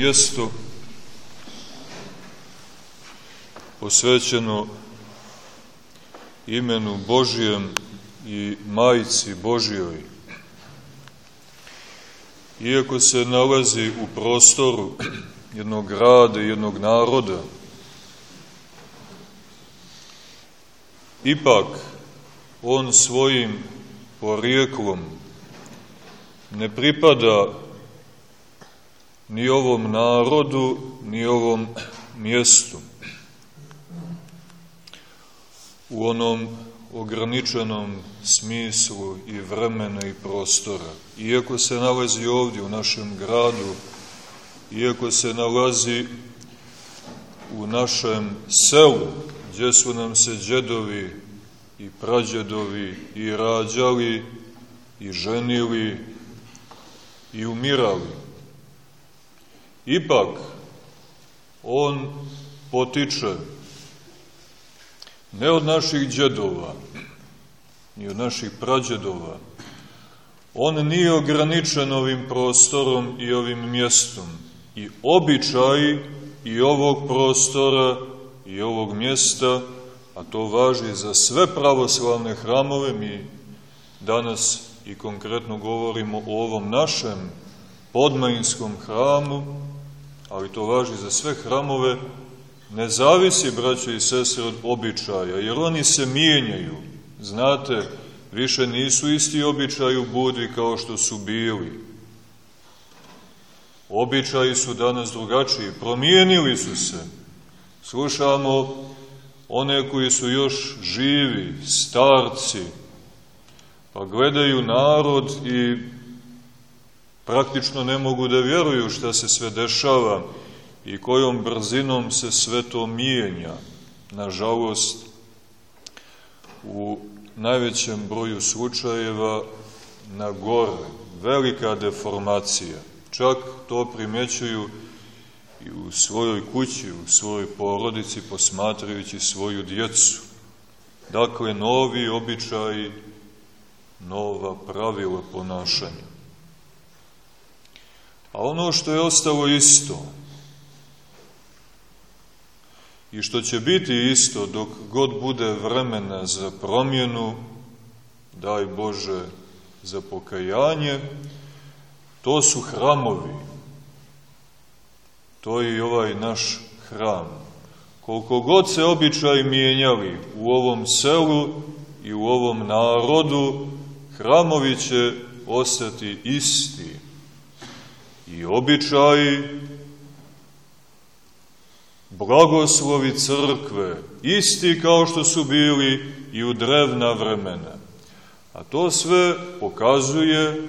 mjesto posvećeno imenu Božijem i Majici Božijoj. Iako se nalazi u prostoru jednog grada jednog naroda, ipak on svojim porijeklom ne pripada ni ovom narodu, ni ovom mjestu. U onom ograničenom smislu i vremena i prostora. Iako se nalazi ovdje u našem gradu, iako se nalazi u našem selu, gdje su nam se džedovi i prađedovi i rađali i ženili i umirali. Ipak, on potiče ne od naših džedova, ni od naših prađedova. On nije ograničen ovim prostorom i ovim mjestom. I običaj i ovog prostora i ovog mjesta, a to važi za sve pravoslavne hramove, mi danas i konkretno govorimo o ovom našem podmajinskom hramu, ali to važi za sve hramove, ne zavisi, braćo i sestre, od običaja, jer oni se mijenjaju. Znate, više nisu isti običaji u Budvi kao što su bili. Običaji su danas drugačiji, promijenili su se. Slušamo one koji su još živi, starci, pa gledaju narod i praktično ne mogu da vjeruju šta se sve dešava i kojom brzinom se sve to mijenja. Nažalost, u najvećem broju slučajeva na gore, velika deformacija. Čak to primećuju i u svojoj kući, u svojoj porodici, posmatrajući svoju djecu. Dakle, novi običaji, nova pravila ponašanja. A ono što je ostalo isto, i što će biti isto dok god bude vremena za promjenu, daj Bože za pokajanje, to su hramovi. To je i ovaj naš hram. Koliko god se običaj mijenjali u ovom selu i u ovom narodu, hramovi će ostati isti. I običaji blagoslovi crkve, isti kao što su bili i u drevna vremena. A to sve pokazuje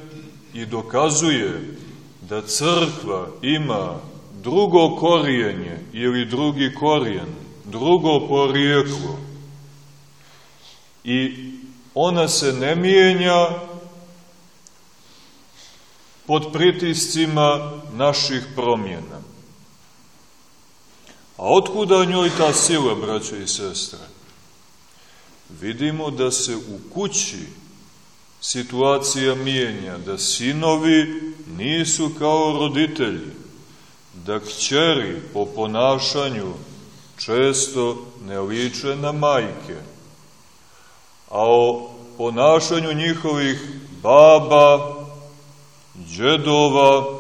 i dokazuje da crkva ima drugo korijenje ili drugi korijen, drugo porijeklo. I ona se ne mijenja pod pritiscima naših promjena. A otkuda njoj ta sila, braćo i sestre? Vidimo da se u kući situacija mijenja, da sinovi nisu kao roditelji, da kćeri po ponašanju često ne liče na majke, a o ponašanju njihovih baba, džedova,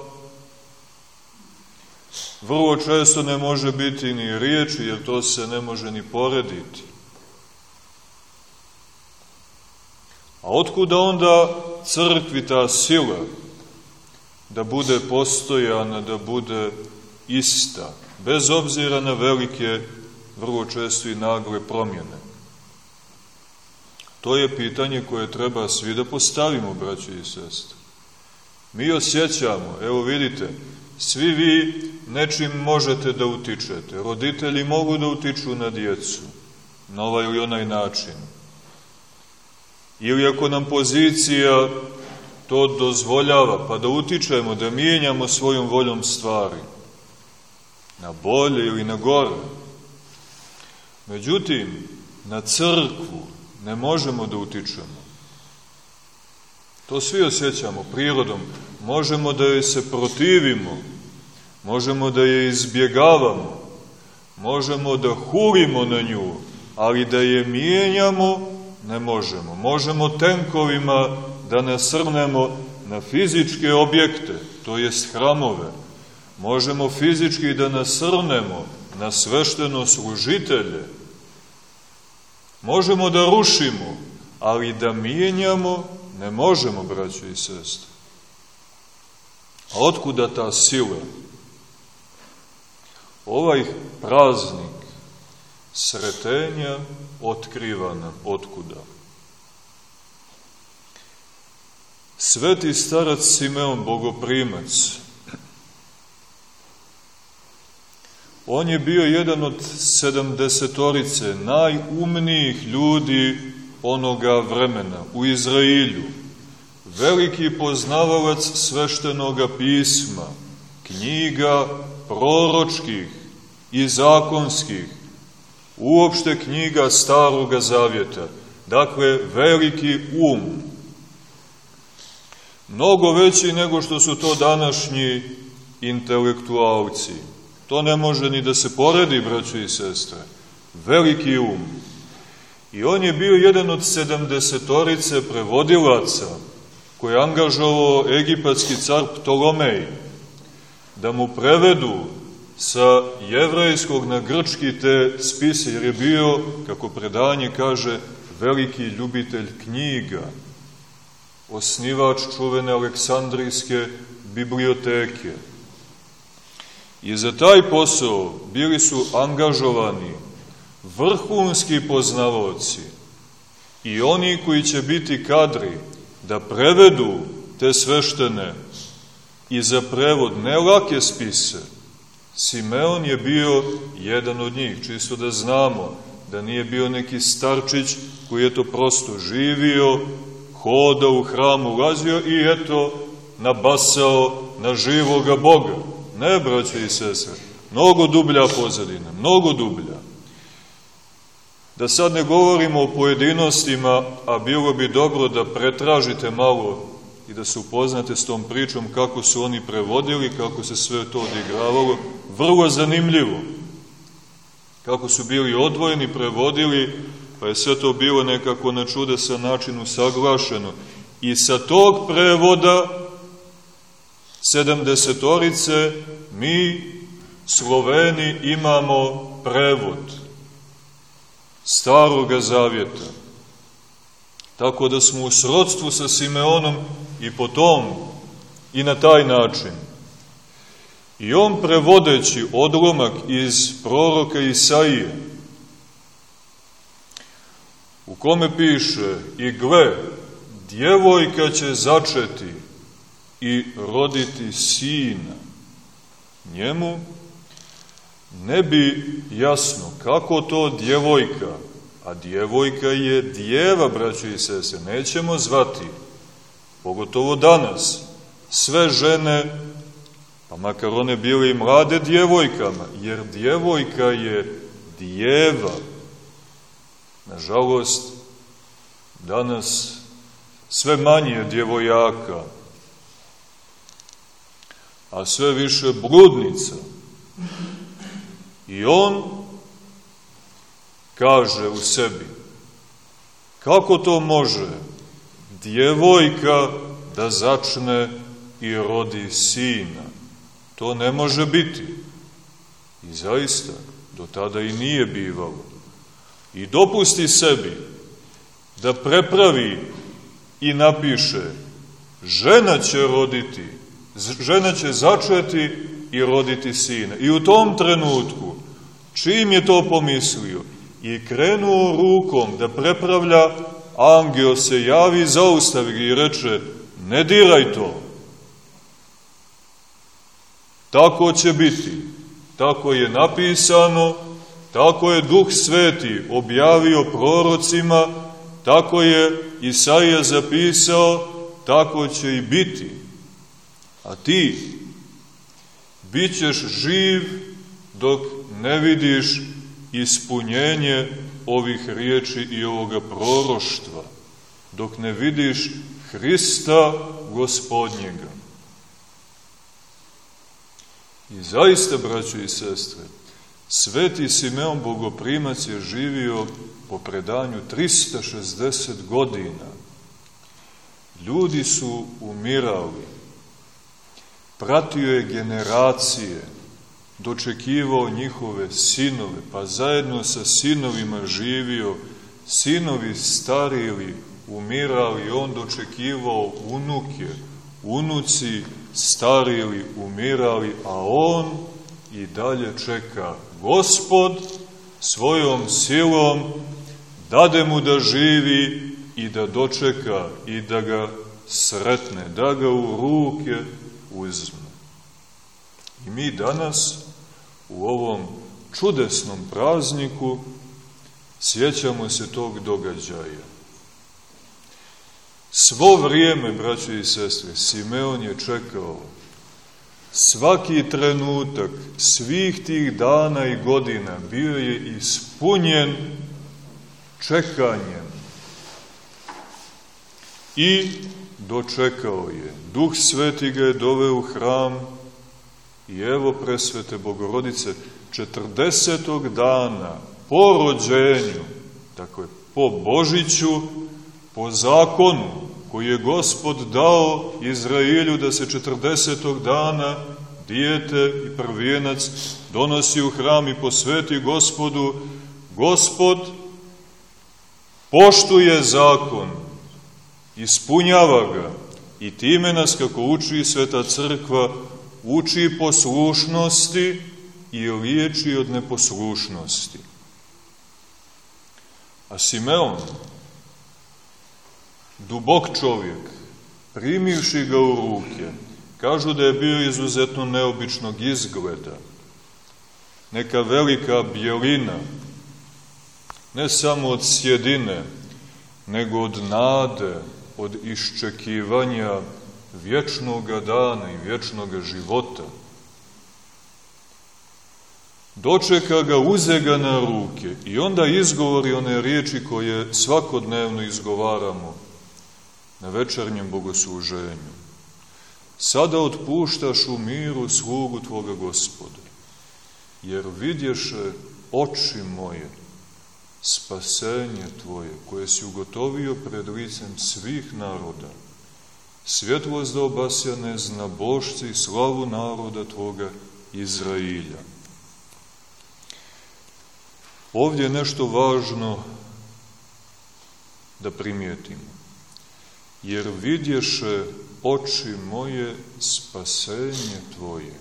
vrlo često ne može biti ni riječi, jer to se ne može ni porediti. A otkuda onda crkvi ta sila da bude postojana, da bude ista, bez obzira na velike, vrlo često i nagle promjene? To je pitanje koje treba svi da postavimo, braći i sestre. Mi osjećamo, evo vidite, Svi vi nečim možete da utičete. Roditelji mogu da utiču na djecu, na ovaj ili onaj način. Ili ako nam pozicija to dozvoljava, pa da utičemo, da mijenjamo svojom voljom stvari. Na bolje ili na gore. Međutim, na crkvu ne možemo da utičemo. To svi osjećamo prirodom. Možemo da joj se protivimo, možemo da je izbjegavamo, možemo da hurimo na nju, ali da je mijenjamo ne možemo. Možemo tenkovima da nasrnemo na fizičke objekte, to jest hramove. Možemo fizički da nasrnemo na svešteno služitelje. Možemo da rušimo, ali da mijenjamo ne možemo, braćo i sestre. A otkuda ta sila? Ovaj praznik sretenja otkriva nam otkuda. Sveti starac Simeon Bogoprimac, on je bio jedan od sedamdesetorice najumnijih ljudi onoga vremena u Izrailju, veliki poznavalac sveštenoga pisma, knjiga proročkih i zakonskih, uopšte knjiga Staroga Zavjeta, dakle veliki um, mnogo veći nego što su to današnji intelektualci. To ne može ni da se poredi, braćo i sestre. Veliki um. I on je bio jedan od sedamdesetorice prevodilaca koje je angažovao egipatski car Ptolomej da mu prevedu sa jevrajskog na grčki te spise, jer je bio, kako predanje kaže, veliki ljubitelj knjiga, osnivač čuvene Aleksandrijske biblioteke. I za taj posao bili su angažovani vrhunski poznavoci i oni koji će biti kadri da prevedu te sveštene i za prevod ne lake spise. Simeon je bio jedan od njih, čisto da znamo da nije bio neki starčić koji je to prosto živio, hodao u hram, ulazio i eto nabasao na živoga Boga. Ne, braće i sestre, mnogo dublja pozadina, mnogo dublja. Da sad ne govorimo o pojedinostima, a bilo bi dobro da pretražite malo i da se upoznate s tom pričom kako su oni prevodili, kako se sve to odigravalo, vrlo zanimljivo. Kako su bili odvojeni, prevodili, pa je sve to bilo nekako na čudesan način usaglašeno. I sa tog prevoda sedamdesetorice mi, Sloveni, imamo prevod staroga zavjeta. Tako da smo u srodstvu sa Simeonom i po tom i na taj način. I on prevodeći odlomak iz proroka Isaije, u kome piše i gle, djevojka će začeti i roditi sina. Njemu ne bi jasno kako to djevojka, a djevojka je djeva, braćo i sese, nećemo zvati pogotovo danas, sve žene, pa makar one bile i mlade djevojkama, jer djevojka je djeva. Nažalost, danas sve manje djevojaka, a sve više bludnica. I on kaže u sebi, kako to može djevojka da začne i rodi sina. To ne može biti. I zaista, do tada i nije bivalo. I dopusti sebi da prepravi i napiše žena će roditi, žena će začeti i roditi sina. I u tom trenutku, čim je to pomislio, i krenuo rukom da prepravlja angel se javi, zaustavi ga i reče, ne diraj to. Tako će biti, tako je napisano, tako je Duh Sveti objavio prorocima, tako je Isaija zapisao, tako će i biti. A ti bit živ dok ne vidiš ispunjenje ovih riječi i ovoga proroštva, dok ne vidiš Hrista gospodnjega. I zaista, braćo i sestre, Sveti Simeon Bogoprimac je živio po predanju 360 godina. Ljudi su umirali, pratio je generacije, dočekivao njihove sinove, pa zajedno sa sinovima živio, sinovi starili, umirali, on dočekivao unuke, unuci starili, umirali, a on i dalje čeka. Gospod svojom silom dade mu da živi i da dočeka i da ga sretne, da ga u ruke uzme. I mi danas u ovom čudesnom prazniku sjećamo se tog događaja. Svo vrijeme, braćo i sestre, Simeon je čekao svaki trenutak svih tih dana i godina bio je ispunjen čekanjem i dočekao je. Duh Sveti ga je doveo u hram i evo presvete Bogorodice 40. dana po rođenju, dakle po Božiću, po zakonu koji je Gospod dao Izraelju da se 40. dana dijete i prvijenac donosi u hram i posveti Gospodu, Gospod poštuje zakon, ispunjava ga i time nas, kako uči Sveta Crkva, uči poslušnosti i liječi od neposlušnosti. A Simeon, dubok čovjek, primivši ga u ruke, kažu da je bio izuzetno neobičnog izgleda, neka velika bjelina, ne samo od sjedine, nego od nade, od iščekivanja vječnog dana i vječnog života. Dočeka ga, uze ga na ruke i onda izgovori one riječi koje svakodnevno izgovaramo na večernjem bogosluženju. Sada otpuštaš u miru slugu Tvoga gospoda, jer vidješe oči moje spasenje Tvoje, koje si ugotovio pred licem svih naroda, svjetlost da obasja nezna bošci i slavu naroda Tvoga Izrailja. Ovdje je nešto važno da primijetimo. Jer vidješe oči moje spasenje Tvoje.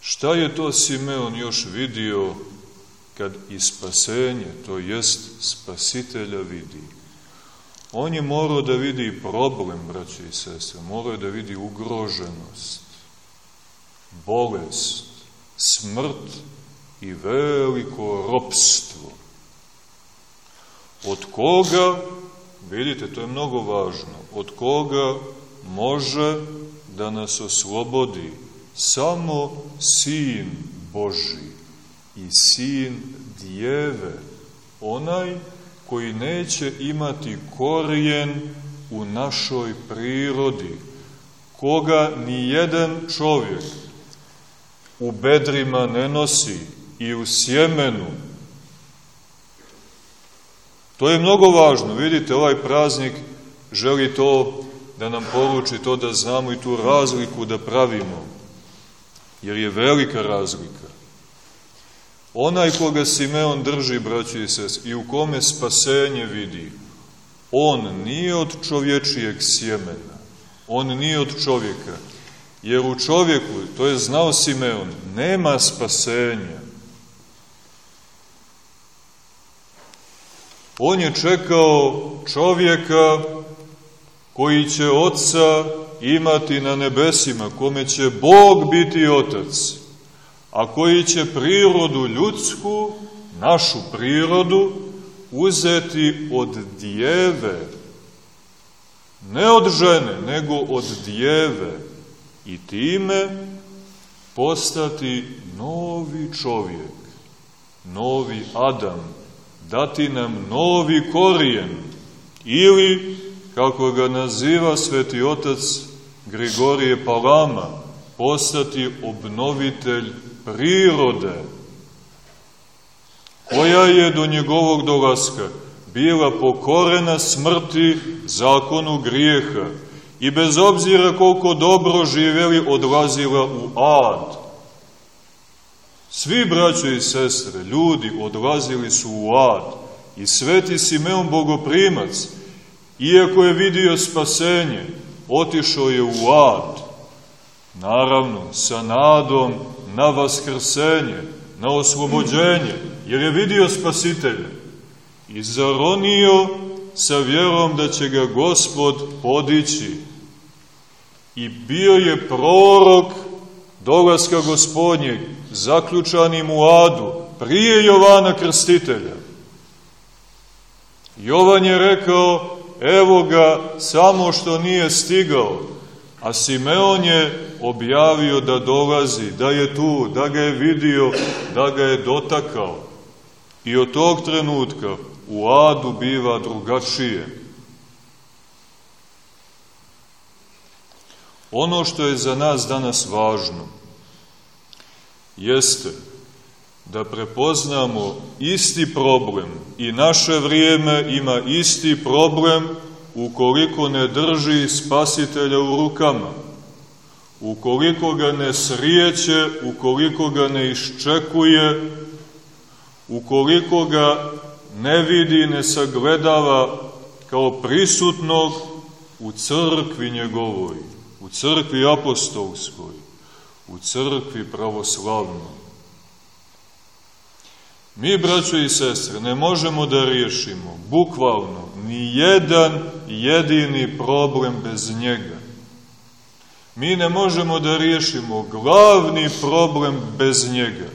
Šta je to Simeon još vidio kad i spasenje, to jest spasitelja vidi? On je morao da vidi problem, braće i sestre, morao je da vidi ugroženost, bolest, smrt i veliko ropstvo. Od koga, vidite, to je mnogo važno, od koga može da nas oslobodi samo Sin Boži i Sin Djeve, onaj koji neće imati korijen u našoj prirodi, koga ni jedan čovjek u bedrima ne nosi i u sjemenu. To je mnogo važno. Vidite, ovaj praznik želi to da nam poruči, to da znamo i tu razliku da pravimo. Jer je velika razlika. Onaj koga Simeon drži, braći i sest, i u kome spasenje vidi, on nije od čovječijeg sjemena, on nije od čovjeka, jer u čovjeku, to je znao Simeon, nema spasenja. On je čekao čovjeka koji će oca imati na nebesima, kome će Bog biti otac a koji će prirodu ljudsku, našu prirodu, uzeti od djeve, ne od žene, nego od djeve, i time postati novi čovjek, novi Adam, dati nam novi korijen, ili, kako ga naziva sveti otac Grigorije Palama, postati obnovitelj prirode, koja je do njegovog dolaska bila pokorena smrti zakonu grijeha i bez obzira koliko dobro živeli odlazila u ad. Svi braćo i sestre, ljudi odlazili su u ad i sveti Simeon Bogoprimac, iako je vidio spasenje, otišao je u ad. Naravno, sa nadom na vaskrsenje, na oslobođenje, jer je vidio spasitelja i zaronio sa vjerom da će ga gospod podići. I bio je prorok dolaska gospodnjeg, zaključanim u adu, prije Jovana Krstitelja. Jovan je rekao, evo ga, samo što nije stigao, a Simeon je objavio da dolazi, da je tu, da ga je vidio, da ga je dotakao. I od tog trenutka u adu biva drugačije. Ono što je za nas danas važno jeste da prepoznamo isti problem i naše vrijeme ima isti problem ukoliko ne drži spasitelja u rukama, ukoliko ga ne srijeće, ukoliko ga ne iščekuje, ukoliko ga ne vidi, ne sagledava kao prisutnog u crkvi njegovoj, u crkvi apostolskoj, u crkvi pravoslavnoj. Mi, braćo i sestre, ne možemo da riješimo bukvalno ni jedan jedini problem bez njega. Mi ne možemo da riješimo glavni problem bez njega.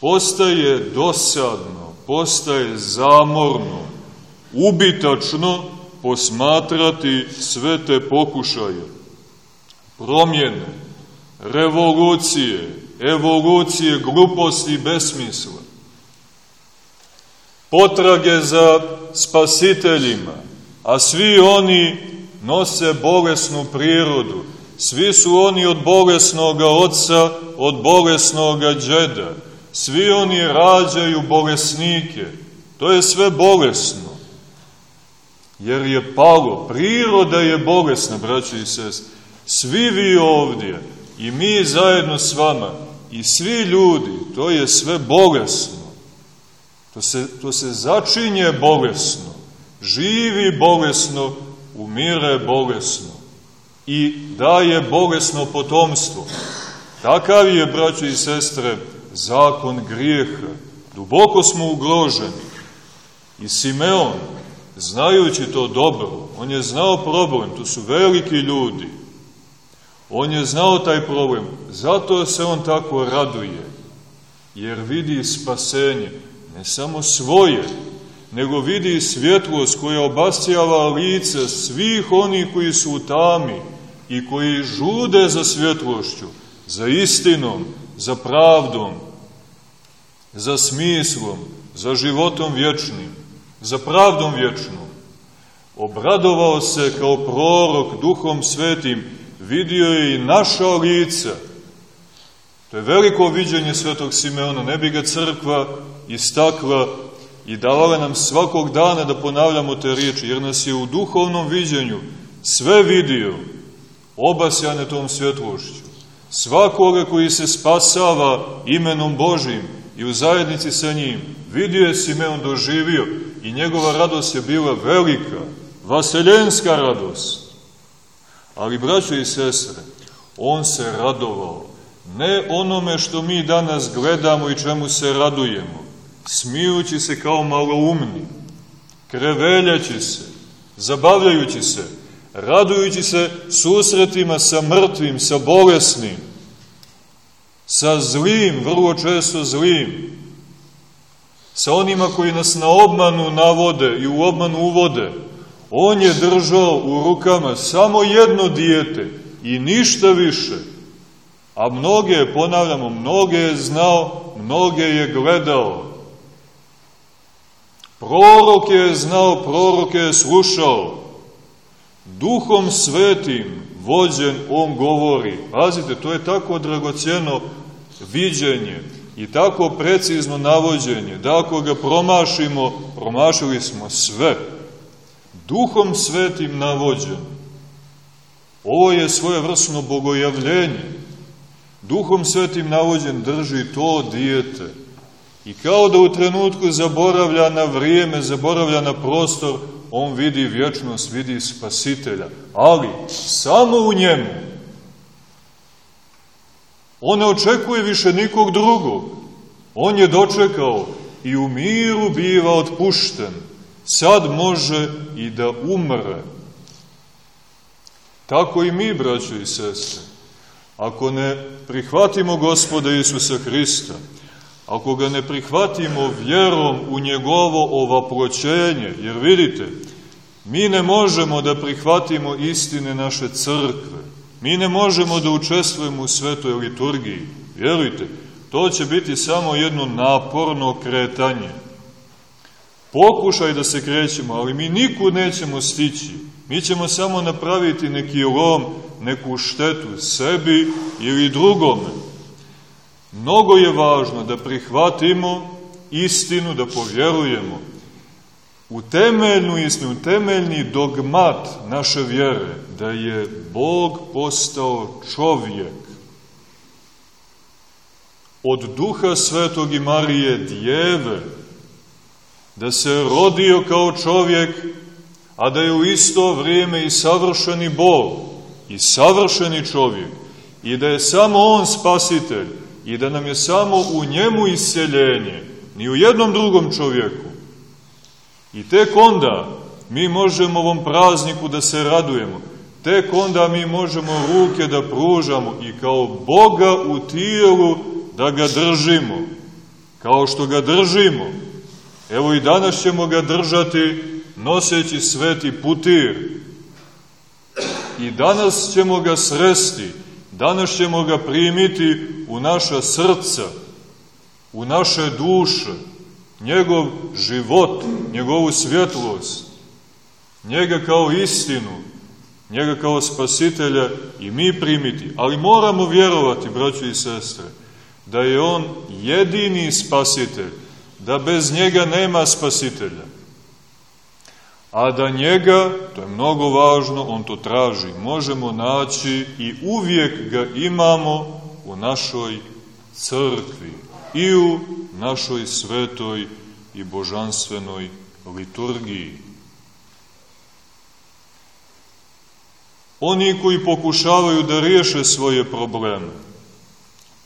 Postaje dosadno, postaje zamorno, ubitačno posmatrati sve te pokušaje, promjene, revolucije, evolucije gluposti i besmisla, potrage za spasiteljima, a svi oni nose bolesnu prirodu, svi su oni od bolesnoga oca, od bolesnoga džeda, svi oni rađaju bolesnike, to je sve bolesno, jer je palo, priroda je bolesna, braći i sest, svi vi ovdje i mi zajedno s vama i svi ljudi, to je sve bolesno. To se, to se začinje bolesno, živi bolesno, umire bolesno i daje bolesno potomstvo. Takav je, braći i sestre, zakon grijeha. Duboko smo ugroženi. I Simeon, znajući to dobro, on je znao problem, to su veliki ljudi, On je znao taj problem, zato se on tako raduje, jer vidi spasenje, ne samo svoje, nego vidi svjetlost koja obasjava lice svih onih koji su u tami i koji žude za svjetlošću, za istinom, za pravdom, za smislom, za životom vječnim, za pravdom vječnom. Obradovao se kao prorok duhom svetim vidio je i naša lica. To je veliko viđenje svetog Simeona, ne bi ga crkva istakla i davala nam svakog dana da ponavljamo te riječi, jer nas je u duhovnom viđenju sve vidio, obasjane tom svjetlošću. Svakoga koji se spasava imenom Božim i u zajednici sa njim, vidio je Simeon doživio i njegova radost je bila velika, vaseljenska radost. Ali, braćo i sestre, on se radovao. Ne onome što mi danas gledamo i čemu se radujemo, smijući se kao maloumni, kreveljaći se, zabavljajući se, radujući se susretima sa mrtvim, sa bolesnim, sa zlim, vrlo često zlim, sa onima koji nas na obmanu navode i u obmanu uvode, On je držao u rukama samo jedno dijete i ništa više. A mnoge, ponavljamo, mnoge je znao, mnoge je gledao. Prorok je znao, prorok je slušao. Duhom svetim, vođen, on govori. Pazite, to je tako dragocjeno viđenje i tako precizno navođenje, da ako ga promašimo, promašili smo sve. Duhom svetim navođen. Ovo je svoje vrsno bogojavljenje. Duhom svetim navođen drži to dijete. I kao da u trenutku zaboravlja na vrijeme, zaboravlja na prostor, on vidi vječnost, vidi spasitelja. Ali samo u njemu. On ne očekuje više nikog drugog. On je dočekao i u miru biva otpušten. Sad može i da umre. Tako i mi, braćo i sestre. Ako ne prihvatimo gospoda Isusa Hrista, ako ga ne prihvatimo vjerom u njegovo ovaproćenje, jer vidite, mi ne možemo da prihvatimo istine naše crkve, mi ne možemo da učestvujemo u svetoj liturgiji, vjerujte, to će biti samo jedno naporno kretanje. Pokušaj da se krećemo, ali mi nikud nećemo stići. Mi ćemo samo napraviti neki lom, neku štetu sebi ili drugome. Mnogo je važno da prihvatimo istinu, da povjerujemo u temeljnu istinu, u temeljni dogmat naše vjere, da je Bog postao čovjek. Od duha svetog i Marije djeve, da se rodio kao čovjek, a da je u isto vrijeme i savršeni Bog, i savršeni čovjek, i da je samo On spasitelj, i da nam je samo u njemu isceljenje, ni u jednom drugom čovjeku. I tek onda mi možemo ovom prazniku da se radujemo, tek onda mi možemo ruke da pružamo i kao Boga u tijelu da ga držimo, kao što ga držimo. Evo i danas ćemo ga držati noseći sveti putir. I danas ćemo ga sresti, danas ćemo ga primiti u naša srca, u naše duše, njegov život, njegovu svjetlost, njega kao istinu, njega kao spasitelja i mi primiti. Ali moramo vjerovati, braćo i sestre, da je on jedini spasitelj, da bez njega nema spasitelja. A da njega, to je mnogo važno, on to traži, možemo naći i uvijek ga imamo u našoj crkvi i u našoj svetoj i božanstvenoj liturgiji. Oni koji pokušavaju da riješe svoje probleme,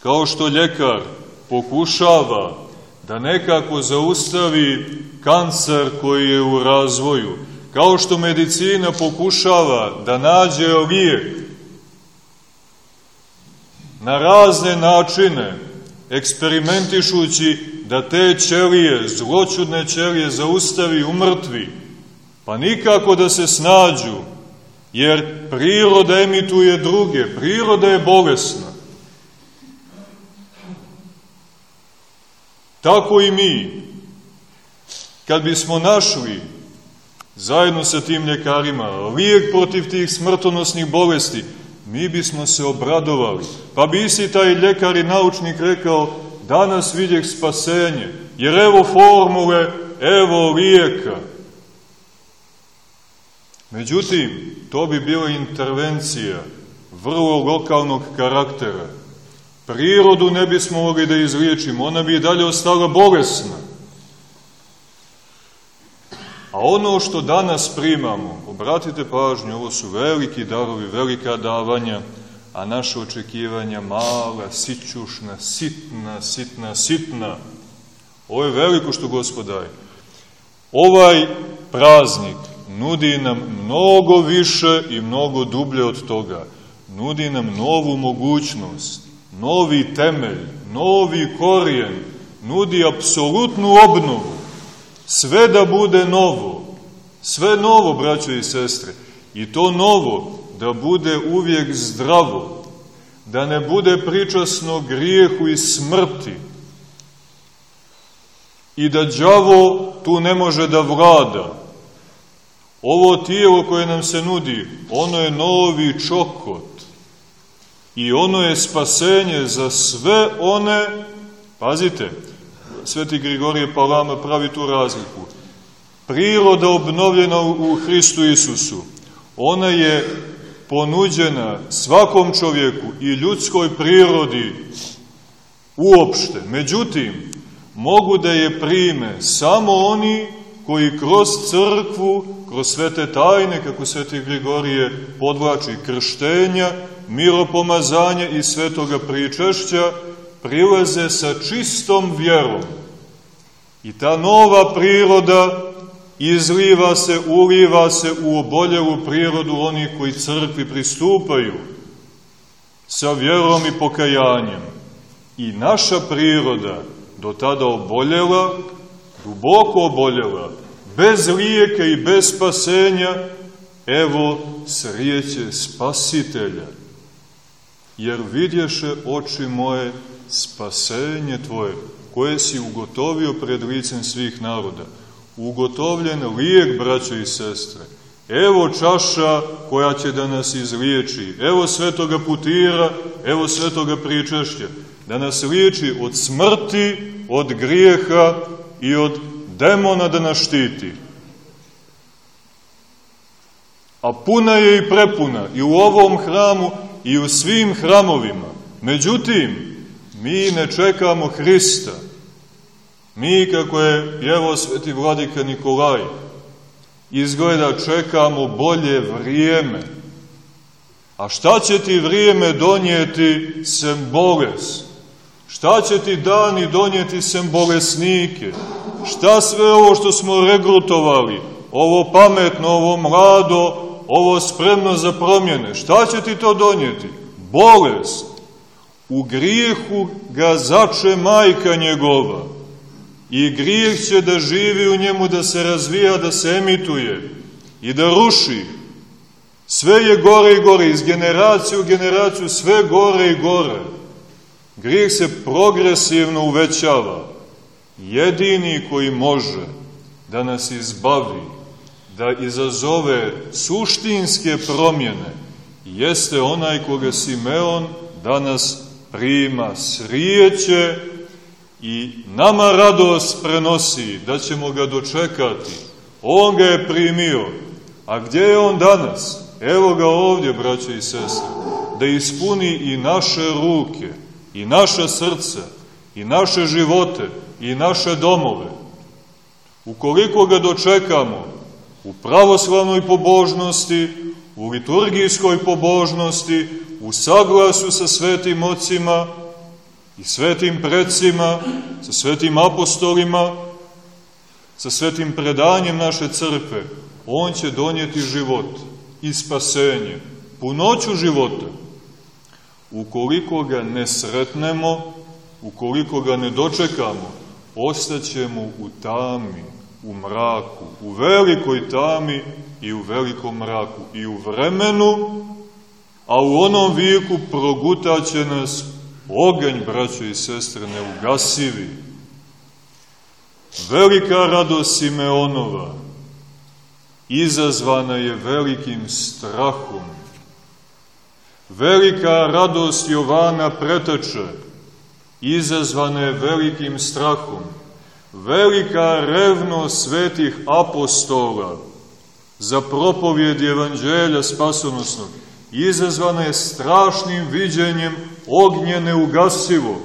kao što ljekar pokušava da nekako zaustavi kancer koji je u razvoju, kao što medicina pokušava da nađe lijek na razne načine, eksperimentišući da te ćelije, zločudne ćelije zaustavi umrtvi, pa nikako da se snađu, jer priroda emituje druge, priroda je bolesna. Tako i mi, kad bismo našli zajedno sa tim ljekarima lijek protiv tih smrtonosnih bolesti, mi bismo se obradovali. Pa bi isti taj ljekar i naučnik rekao, danas vidjeh spasenje, jer evo formule, evo lijeka. Međutim, to bi bila intervencija vrlo lokalnog karaktera. Prirodu ne bismo mogli da izliječimo, ona bi dalje ostala bolesna. A ono što danas primamo, obratite pažnju, ovo su veliki darovi, velika davanja, a naše očekivanja mala, sićušna, sitna, sitna, sitna. Ovo je veliko što Gospod daje. Ovaj praznik nudi nam mnogo više i mnogo dublje od toga. Nudi nam novu mogućnost, novi temelj, novi korijen, nudi apsolutnu obnovu. Sve da bude novo. Sve novo, braćo i sestre. I to novo da bude uvijek zdravo, da ne bude pričasno grijehu i smrti i da đavo tu ne može da vlada. Ovo tijelo koje nam se nudi, ono je novi čokot. I ono je spasenje za sve one, pazite, Sveti Grigorije Palama pravi tu razliku. Priroda obnovljena u Hristu Isusu, ona je ponuđena svakom čovjeku i ljudskoj prirodi uopšte. Međutim, mogu da je prime samo oni koji kroz crkvu, kroz svete tajne, kako sveti Grigorije podlači krštenja, miropomazanja i svetoga pričešća, prilaze sa čistom vjerom. I ta nova priroda izliva se, uliva se u oboljelu prirodu onih koji crkvi pristupaju sa vjerom i pokajanjem. I naša priroda, do tada oboljela, duboko oboljela, bez lijeka i bez spasenja, evo srijeće spasitelja. Jer vidješe oči moje spasenje tvoje, koje si ugotovio pred licem svih naroda. Ugotovljen lijek, braćo i sestre. Evo čaša koja će da nas izliječi. Evo svetoga putira, evo svetoga pričešća. Da nas liječi od smrti, od grijeha i od demona da nas štiti. A puna je i prepuna i u ovom hramu i u svim hramovima. Međutim, mi ne čekamo Hrista. Mi, kako je pjevo sveti vladika Nikolaj, izgleda čekamo bolje vrijeme. A šta će ti vrijeme donijeti sem bolest? Šta će ti dani donijeti sem bolesnike? Šta sve ovo što smo regrutovali, ovo pametno, ovo mlado, ovo spremno za promjene, šta će ti to donijeti? Bolest. U grijehu ga zače majka njegova i grijeh će da živi u njemu, da se razvija, da se emituje i da ruši. Sve je gore i gore, iz generacije u generaciju sve gore i gore. Grijeh se progresivno uvećava. Jedini koji može da nas izbavi, da izazove suštinske promjene, jeste onaj koga Simeon danas prima srijeće i nama radost prenosi da ćemo ga dočekati. On ga je primio. A gdje je on danas? Evo ga ovdje, braće i sestre, da ispuni i naše ruke, i naše srce, i naše živote, i naše domove. Ukoliko ga dočekamo u pravoslavnoj pobožnosti, u liturgijskoj pobožnosti, u saglasu sa svetim ocima i svetim predsima, sa svetim apostolima, sa svetim predanjem naše crkve, on će donijeti život i spasenje, punoću života. Ukoliko ga ne sretnemo, ukoliko ga ne dočekamo, ostaćemo u tami, u mraku, u velikoj tami i u velikom mraku i u vremenu a u onom vijeku progutaće nas oganj, braćo i sestre, neugasivi. Velika radost Simeonova izazvana je velikim strahom. Velika radost Jovana preteče, izazvana je velikim strahom. Velika revnost svetih apostola za propovjed evanđelja spasonosnog izazvana je strašnim viđenjem ognje neugasivo.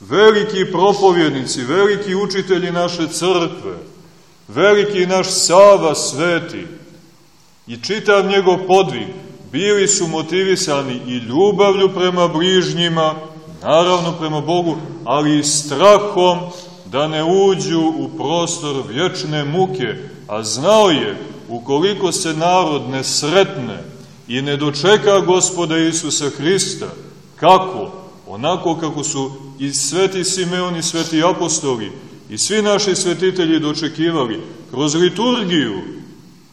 Veliki propovjednici, veliki učitelji naše crkve, veliki naš Sava Sveti i čitav njegov podvig bili su motivisani i ljubavlju prema bližnjima, naravno prema Bogu, ali i strahom da ne uđu u prostor vječne muke, a znao je ukoliko se narod ne sretne i ne dočeka gospoda Isusa Hrista, kako? Onako kako su i sveti Simeon i sveti apostoli i svi naši svetitelji dočekivali, kroz liturgiju,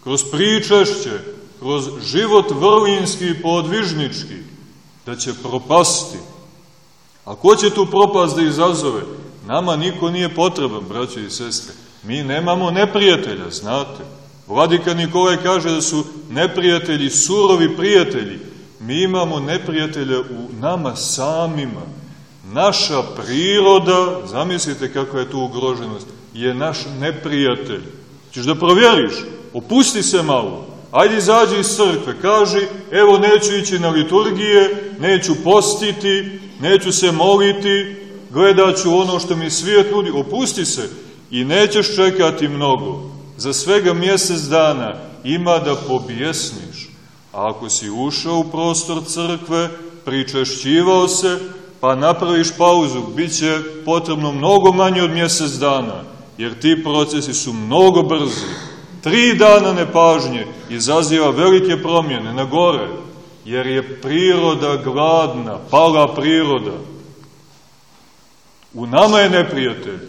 kroz pričešće, kroz život vrlinski i podvižnički, da će propasti. A ko će tu propast da izazove? Nama niko nije potreban, braćo i sestre. Mi nemamo neprijatelja, znate. Vladika Nikolaj kaže da su neprijatelji surovi prijatelji. Mi imamo neprijatelja u nama samima. Naša priroda, zamislite kakva je tu ugroženost, je naš neprijatelj. Češ da provjeriš, opusti se malo, ajde izađi iz crkve, kaži, evo neću ići na liturgije, neću postiti, neću se moliti, gledat ću ono što mi svijet nudi, opusti se i nećeš čekati mnogo. Za svega mjesec dana ima da pobjesniš. A ako si ušao u prostor crkve, pričešćivao se, pa napraviš pauzu, bit će potrebno mnogo manje od mjesec dana, jer ti procesi su mnogo brzi. Tri dana nepažnje izaziva velike promjene na gore, jer je priroda gladna, pala priroda. U nama je neprijatelj.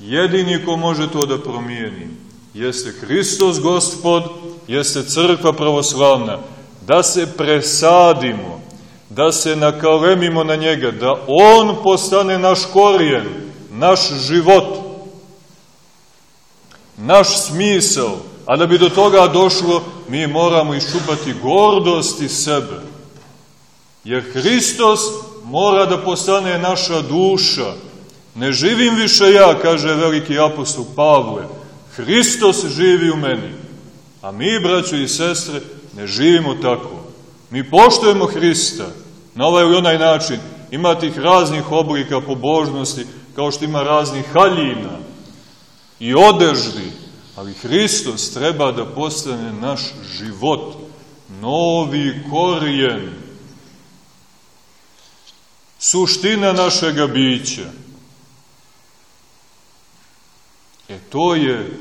Jedini ko može to da promijeni jeste Hristos Gospod, jeste crkva pravoslavna. Da se presadimo, da se nakalemimo na njega, da On postane naš korijen, naš život, naš smisao. A da bi do toga došlo, mi moramo iščupati gordost iz sebe. Jer Hristos mora da postane naša duša. Ne živim više ja, kaže veliki apostol Pavle. Hristos živi u meni. A mi, braćo i sestre, ne živimo tako. Mi poštujemo Hrista na ovaj ili onaj način. Ima tih raznih oblika pobožnosti, kao što ima raznih haljina i odeždi, ali Hristos treba da postane naš život, novi korijen, suština našega bića. E to je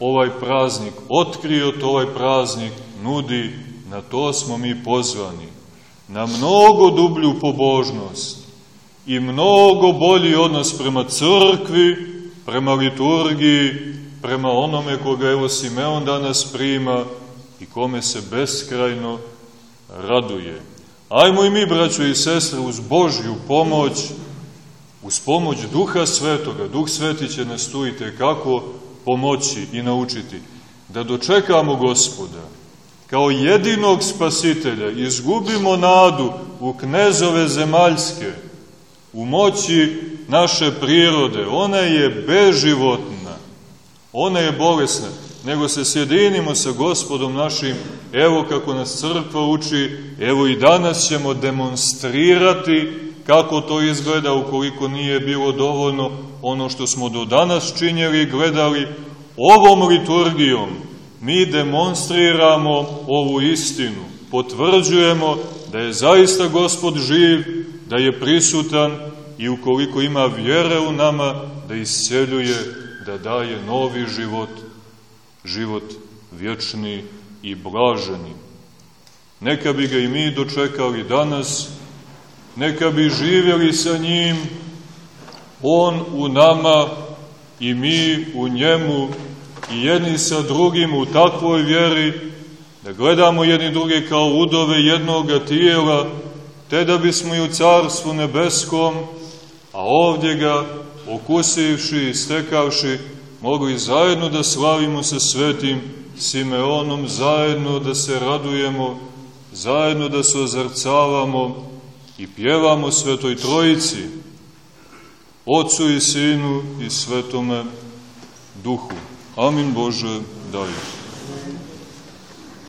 ovaj praznik otkrio, to ovaj praznik nudi, na to smo mi pozvani. Na mnogo dublju pobožnost i mnogo bolji odnos prema crkvi, prema liturgiji, prema onome koga evo Simeon danas prima i kome se beskrajno raduje. Ajmo i mi, braćo i sestre, uz Božju pomoć, uz pomoć Duha Svetoga, Duh Sveti će nas tu i kako pomoći i naučiti, da dočekamo gospoda kao jedinog spasitelja, izgubimo nadu u knezove zemaljske, u moći naše prirode. Ona je beživotna, ona je bolesna, nego se sjedinimo sa gospodom našim, evo kako nas crkva uči, evo i danas ćemo demonstrirati kako to izgleda ukoliko nije bilo dovoljno ono što smo do danas činjeli i gledali, ovom liturgijom mi demonstriramo ovu istinu, potvrđujemo da je zaista Gospod živ, da je prisutan i ukoliko ima vjere u nama, da isceljuje, da daje novi život, život vječni i blaženi. Neka bi ga i mi dočekali danas, neka bi živjeli sa njim, on u nama i mi u njemu i jedni sa drugim u takvoj vjeri, da gledamo jedni druge kao udove jednoga tijela, te da bismo i u Carstvu nebeskom, a ovdje ga okusivši i stekavši, mogli zajedno da slavimo sa svetim Simeonom, zajedno da se radujemo, zajedno da se ozrcavamo i pjevamo Svetoj Trojici, Otcu i Sinu i Svetome Duhu. Amin Bože, daj.